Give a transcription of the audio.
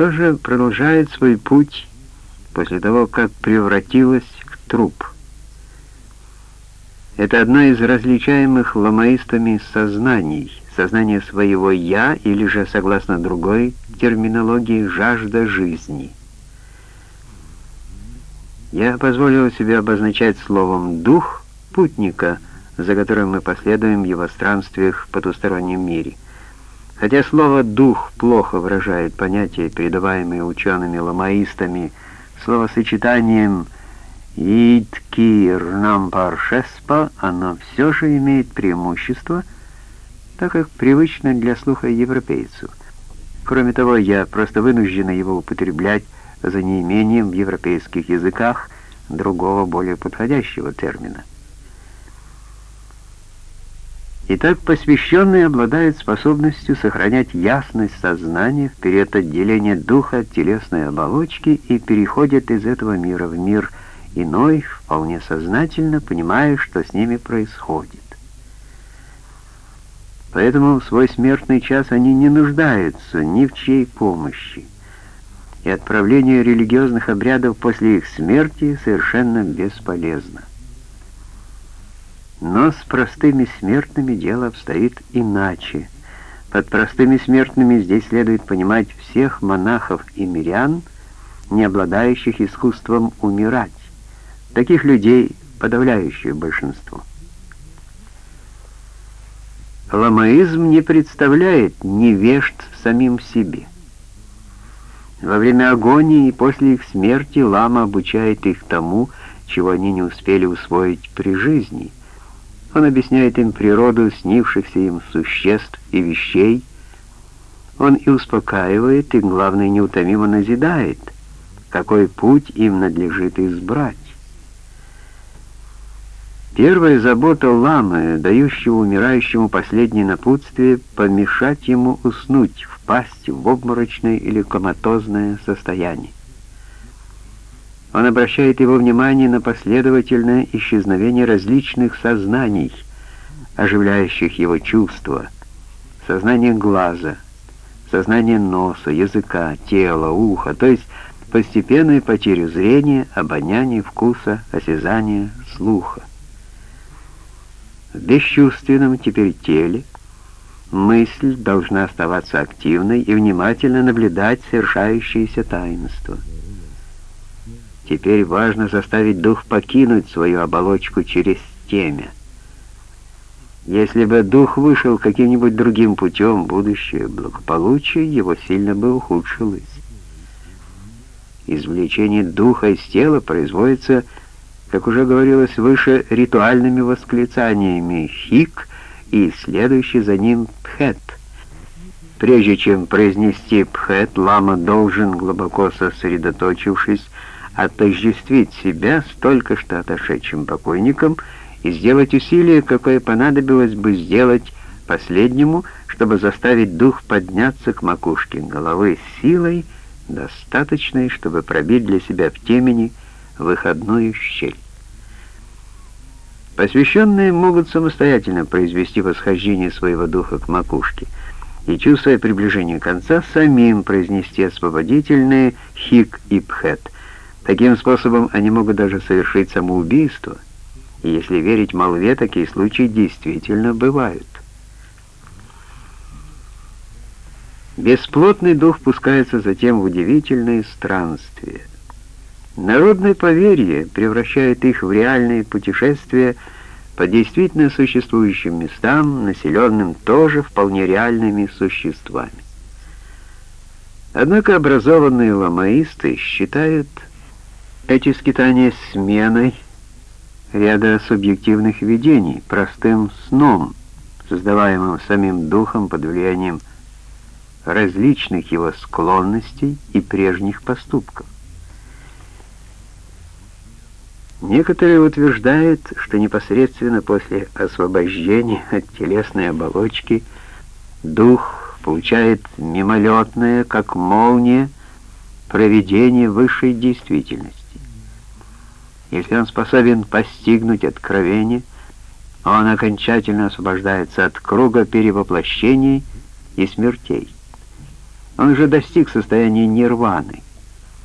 тоже продолжает свой путь после того, как превратилась в труп. Это одно из различаемых ламаистами сознаний, сознание своего «я» или же, согласно другой терминологии, жажда жизни. Я позволил себе обозначать словом «дух» путника, за которым мы последуем в его странствиях в потустороннем мире. Хотя слово «дух» плохо выражает понятие, передаваемое учеными-ламаистами, словосочетанием «иткир нампаршеспа», оно все же имеет преимущество – так как привычно для слуха европейцу. Кроме того, я просто вынуждена его употреблять за неимением в европейских языках другого более подходящего термина. Итак, посвященные обладают способностью сохранять ясность сознания в период отделения духа от телесной оболочки и переходят из этого мира в мир иной, вполне сознательно понимая, что с ними происходит. Поэтому в свой смертный час они не нуждаются ни в чьей помощи, и отправление религиозных обрядов после их смерти совершенно бесполезно. Но с простыми смертными дело обстоит иначе. Под простыми смертными здесь следует понимать всех монахов и мирян, не обладающих искусством умирать. Таких людей подавляющее большинство. Ламаизм не представляет невежд самим себе. Во время агонии и после их смерти лама обучает их тому, чего они не успели усвоить при жизни. Он объясняет им природу снившихся им существ и вещей. Он и успокаивает, и, главное, неутомимо назидает, какой путь им надлежит избрать. Первая забота ламы, дающего умирающему последнее напутствие, помешать ему уснуть, впасть в обморочное или коматозное состояние. Он обращает его внимание на последовательное исчезновение различных сознаний, оживляющих его чувства, сознание глаза, сознание носа, языка, тела, уха, то есть постепенную потерю зрения, обоняния, вкуса, осязания, слуха в бесчувственном теперь теле, мысль должна оставаться активной и внимательно наблюдать совершающееся таинство. Теперь важно заставить дух покинуть свою оболочку через темя. Если бы дух вышел каким-нибудь другим путем, будущее благополучие его сильно бы ухудшилось. Извлечение духа из тела производится как уже говорилось выше, ритуальными восклицаниями «хик» и следующий за ним «пхет». Прежде чем произнести «пхет», лама должен, глубоко сосредоточившись, отождествить себя с только что отошедшим покойником и сделать усилие, какое понадобилось бы сделать последнему, чтобы заставить дух подняться к макушке головы силой, достаточной, чтобы пробить для себя в темени выходную щель. Посвященные могут самостоятельно произвести восхождение своего духа к макушке и, чувствуя приближение конца, самим произнести освободительные хик и пхет. Таким способом они могут даже совершить самоубийство, и если верить молве, такие случаи действительно бывают. Бесплотный дух пускается затем в удивительные странствия. Народное поверье превращает их в реальные путешествия по действительно существующим местам, населенным тоже вполне реальными существами. Однако образованные ламаисты считают эти скитания сменой ряда субъективных видений, простым сном, создаваемым самим духом под влиянием различных его склонностей и прежних поступков. Некоторые утверждают, что непосредственно после освобождения от телесной оболочки дух получает мимолетное, как молния, проведение высшей действительности. Если он способен постигнуть откровение, он окончательно освобождается от круга перевоплощений и смертей. Он уже достиг состояния нирваны.